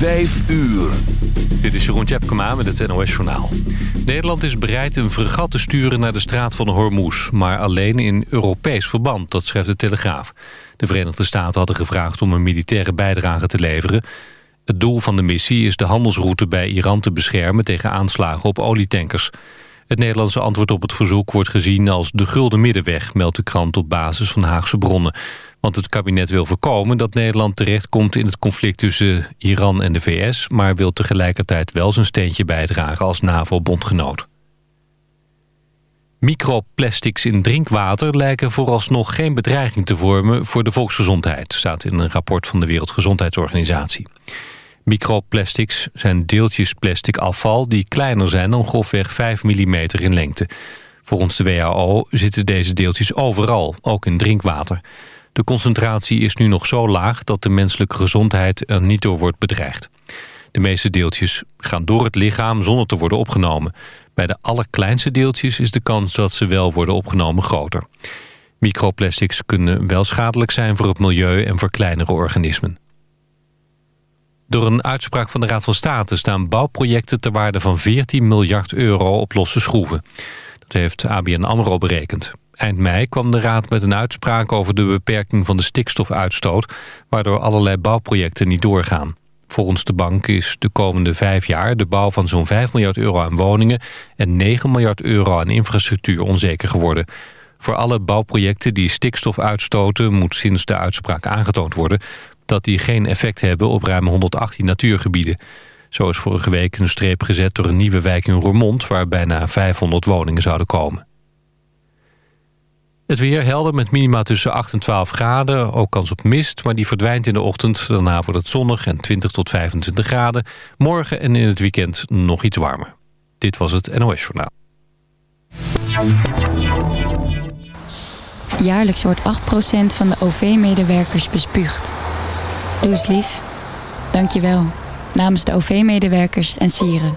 Vijf uur. Dit is Jeroen Tjepkema met het NOS Journaal. Nederland is bereid een fregat te sturen naar de straat van Hormuz... maar alleen in Europees verband, dat schrijft de Telegraaf. De Verenigde Staten hadden gevraagd om een militaire bijdrage te leveren. Het doel van de missie is de handelsroute bij Iran te beschermen... tegen aanslagen op olietankers. Het Nederlandse antwoord op het verzoek wordt gezien als de gulden middenweg... meldt de krant op basis van Haagse bronnen... Want het kabinet wil voorkomen dat Nederland terechtkomt in het conflict tussen Iran en de VS... maar wil tegelijkertijd wel zijn steentje bijdragen als NAVO-bondgenoot. Microplastics in drinkwater lijken vooralsnog geen bedreiging te vormen voor de volksgezondheid, staat in een rapport van de Wereldgezondheidsorganisatie. Microplastics zijn deeltjes plastic afval die kleiner zijn dan grofweg 5 mm in lengte. Volgens de WHO zitten deze deeltjes overal, ook in drinkwater. De concentratie is nu nog zo laag dat de menselijke gezondheid er niet door wordt bedreigd. De meeste deeltjes gaan door het lichaam zonder te worden opgenomen. Bij de allerkleinste deeltjes is de kans dat ze wel worden opgenomen groter. Microplastics kunnen wel schadelijk zijn voor het milieu en voor kleinere organismen. Door een uitspraak van de Raad van State staan bouwprojecten ter waarde van 14 miljard euro op losse schroeven. Dat heeft ABN AMRO berekend. Eind mei kwam de Raad met een uitspraak over de beperking van de stikstofuitstoot... waardoor allerlei bouwprojecten niet doorgaan. Volgens de bank is de komende vijf jaar de bouw van zo'n 5 miljard euro aan woningen... en 9 miljard euro aan infrastructuur onzeker geworden. Voor alle bouwprojecten die stikstof uitstoten... moet sinds de uitspraak aangetoond worden... dat die geen effect hebben op ruim 118 natuurgebieden. Zo is vorige week een streep gezet door een nieuwe wijk in Roermond... waar bijna 500 woningen zouden komen. Het weer helder met minima tussen 8 en 12 graden. Ook kans op mist, maar die verdwijnt in de ochtend. Daarna wordt het zonnig en 20 tot 25 graden. Morgen en in het weekend nog iets warmer. Dit was het NOS Journaal. Jaarlijks wordt 8% van de OV-medewerkers bespuugd. Doe eens lief. Dank je wel. Namens de OV-medewerkers en sieren.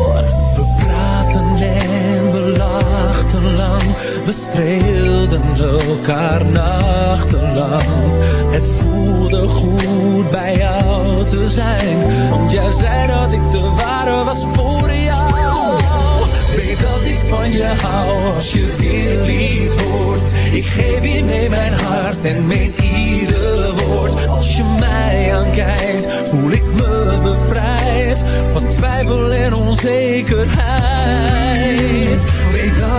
We streelden elkaar nachtenlang Het voelde goed bij jou te zijn Want jij zei dat ik de ware was voor jou. Weet dat ik van je hou als je dit lied hoort. Ik geef je mee mijn hart en meen ieder woord. Als je mij aankijkt voel ik me bevrijd Van twijfel en onzekerheid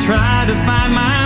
try to find my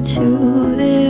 torn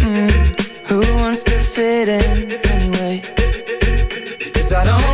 Mm. Who wants to fit in anyway? Cause I don't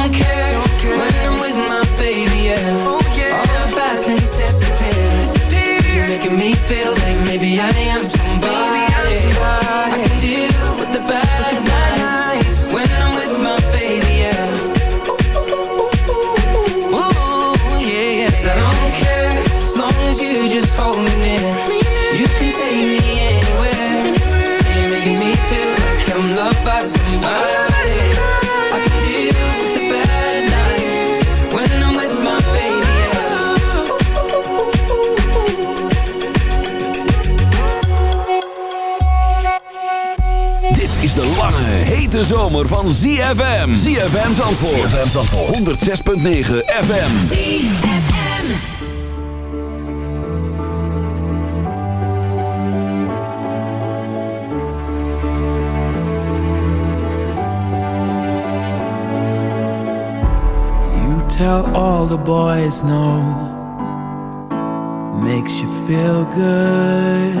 hete zomer van ZFM. ZFM Zandvoort. ZFM Zandvoort. 106.9 FM. You tell all the boys no. Makes you feel good,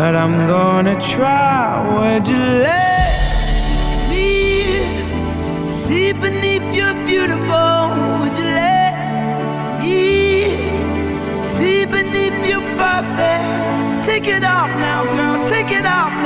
But I'm gonna try. Would you let me see beneath your beautiful? Would you let me see beneath your perfect? Take it off now, girl. Take it off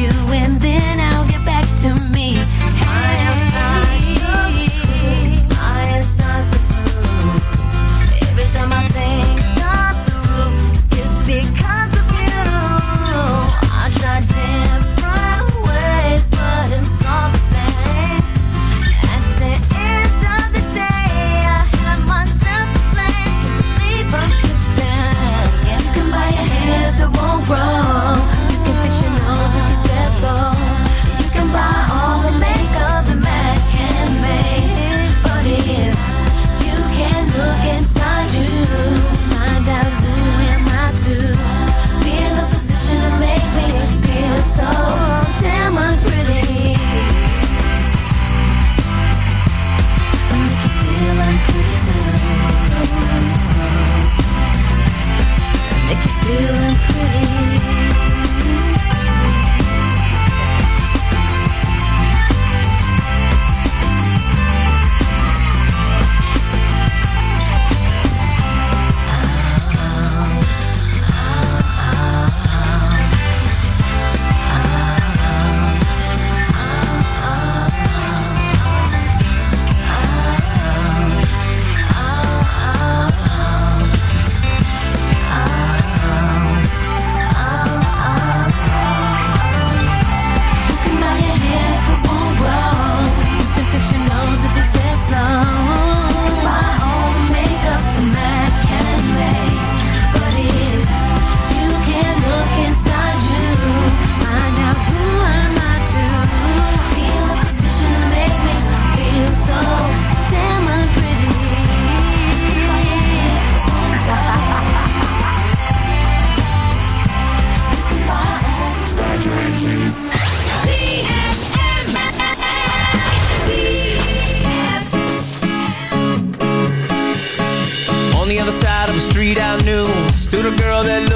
you and then